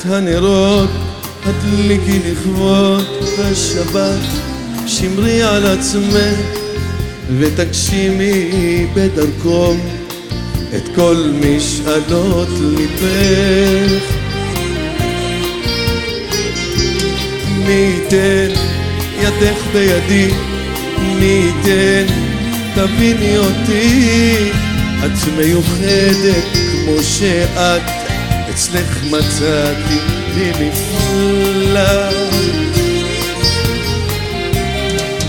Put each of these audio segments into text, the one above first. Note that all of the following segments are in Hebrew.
את הנרות הדליקי לכבוד השבת. שמרי על עצמך ותגשימי בדרכו את כל משאלות ליבך. מי ייתן ידך בידי מי ייתן תביני אותי. את מיוחדת כמו שאת אצלך מצאתי לי נפלא.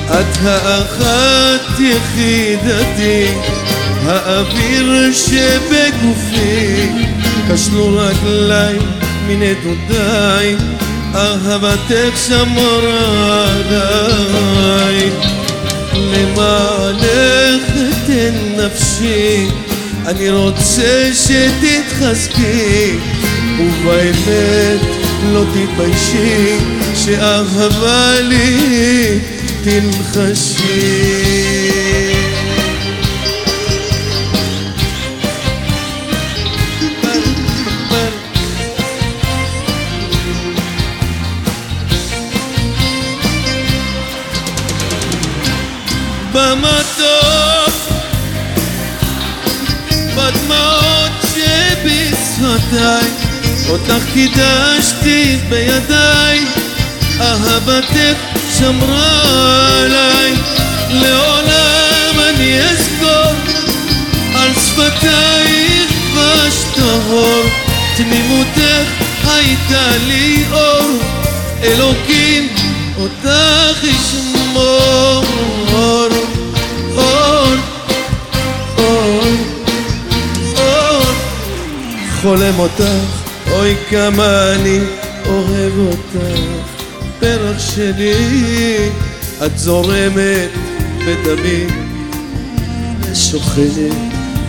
את האחת יחידתי האוויר שבגופי כשלו רגליי מנדודיי אהבתך שמרה עליי למענך אתן נפשי אני רוצה שתתחזקי ובאמת לא תתביישי שאהבה לי תלחשי אותך קידשתי בידיי אהבתך שמרה עליי. לעולם אני אזכור על שפתייך דבש טהור תמימותך הייתה לי אור אלוקים אותך ישמור. חולם אותך אוי כמה אני אוהב אותך פרח שלי. את זורמת בדמי ושוכנת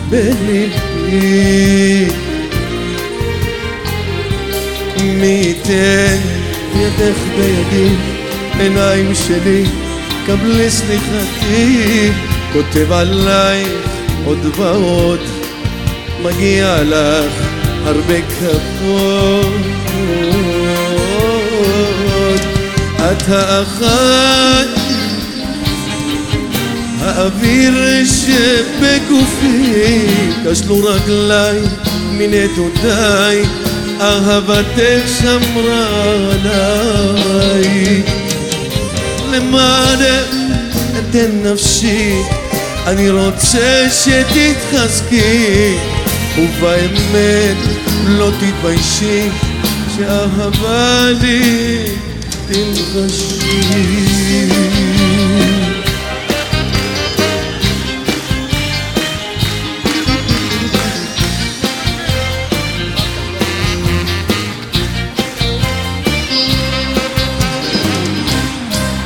בליבי. מי ייתן ידך בידי עיניים שלי קבלי סליחתי כותב עלייך עוד ועוד מגיע לך הרבה כבוד. את האחת האוויר שבגופי כשלו רגליי מנדודיי אהבתך שמרה עליי. למענך אתן נפשי אני רוצה שתתחזקי ובאמת לא תתביישי שאהבה לי תלחשי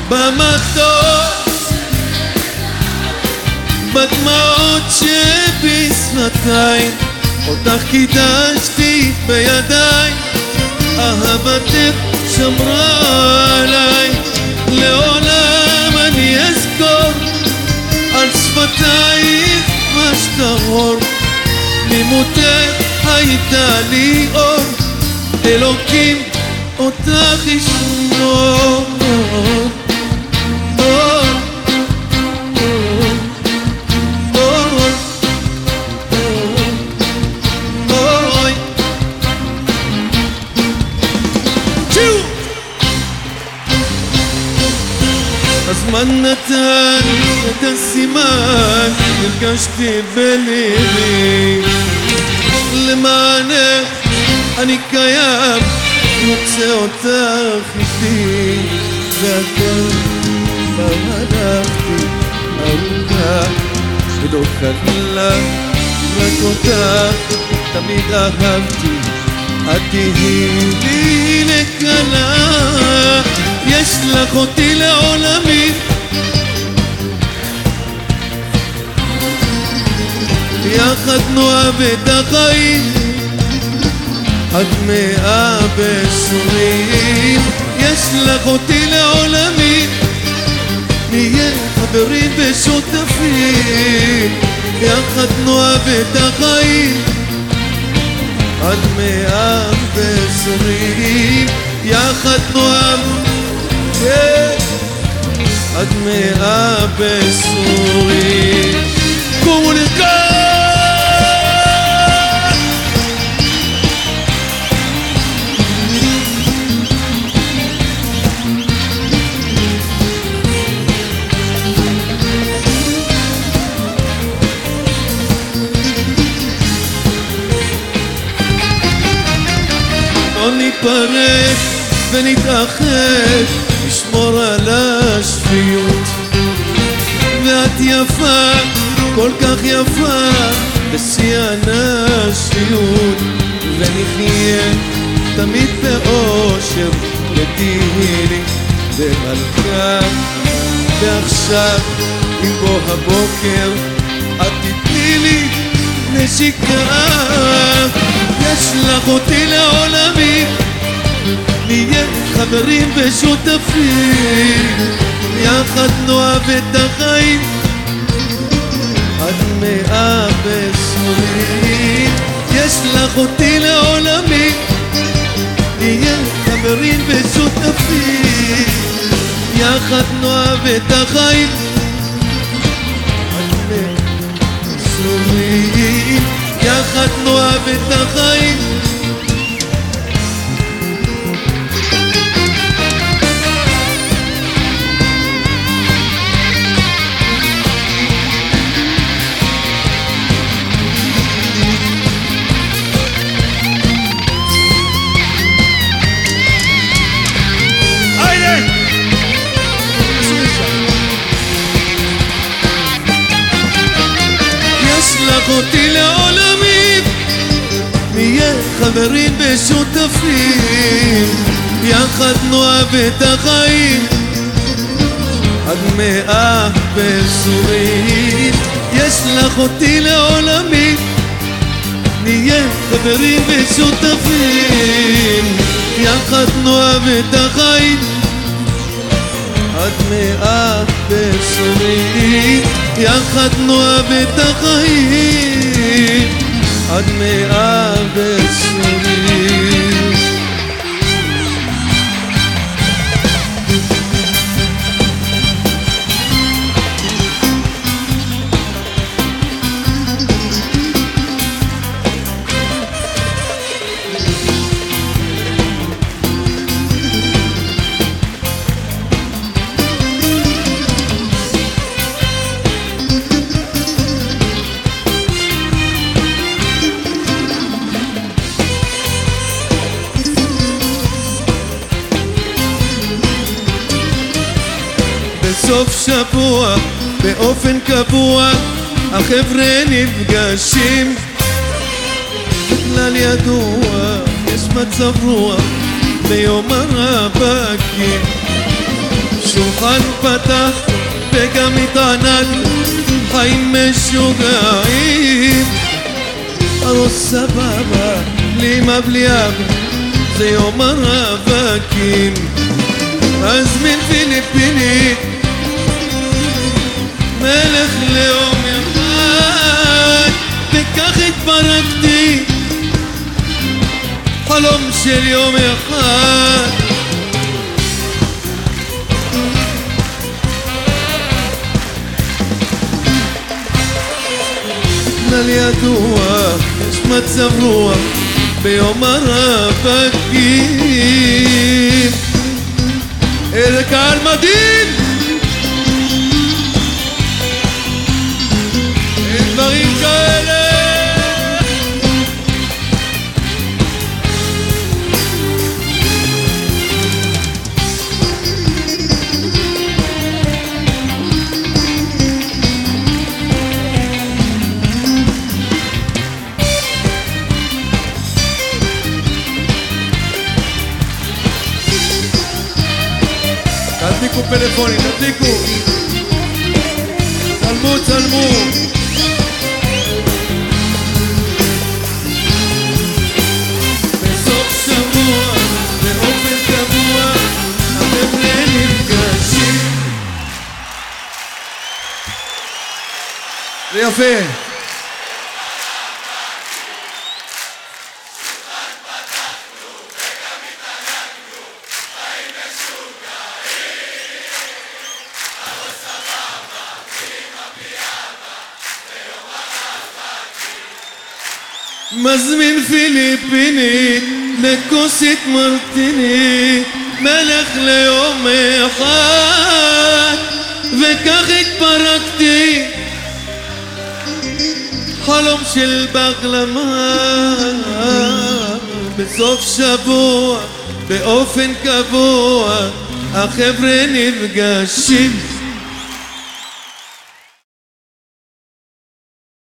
במטוס בדמעות שבשפתיי אותך קידשתי בידיי אהבתך שמרה עליי. לעולם אני אזכור על שפתייך דבש טהור תמימותך הייתה לי אור אלוקים אותך ישמור הזמן נתן את הסימן, הרגשתי בליבי למענך אני קיים, רוצה אותך איתי והכל כבר הלכתי אהובה שלא חדלה רק אותך תמיד אהבתי. את תהיי לי לכלה, יש לך אותי לעולמי. יחד נאהב את החיים. עד מאה ועשרים יש לך אותי לעולמי. נהיה חברים ושותפים. יחד נאהב את החיים. עד מאה ועשרים יחד נאהב עד מאה ועשרים קומו נרקד לא ניפרד ונתאחד, נשמור על השפיות. ואת יפה, כל כך יפה, בשיא הנשיות. ונחיה תמיד באושר, ותהי לי במלכה. ועכשיו, אם בוא הבוקר, את תתני לי נשיקה. יש לך אותי לעולמי, נהיה חברים ושותפים, יחד נאהב את החיים. עד מאה ועשרים. יש לך אותי לעולמי, נהיה חברים ושותפים, יחד נאהב את החיים. עד מאה ועשרים. יחד נאהב את ושותפים יחד נאהב את החיים. עד מאה ועשורים יש לך אותי לעולמי. נהיה חברים ושותפים יחד נאהב את החיים. עד מאה ועשרים יחד נאהב את החיים. עד מאה ועשרים בסוף שבוע באופן קבוע החבר'ה נפגשים. בכלל ידוע יש מצב רוח ביום הרווקים. שולחן פתח וגם התענג חיים משוגעים. הראש סבבה, בלי אמא בלי אבא זה יום הרווקים. אזמין פיליפיני מלך חלום של יום אחד כלל ידוע, יש מצב רוח ביום הרווקים איזה קהל מדהים! פלאפונים, תדליקו. צלמו, צלמו. בסוף שבוע, באופן קבוע, החבר'ה נפגשים. זה יפה מזמין פיליפיני לכוסית מרטיני מלך ליום אחד וכך התפרקתי. חלום של בגלמה בסוף שבוע באופן קבוע החבר'ה נפגשים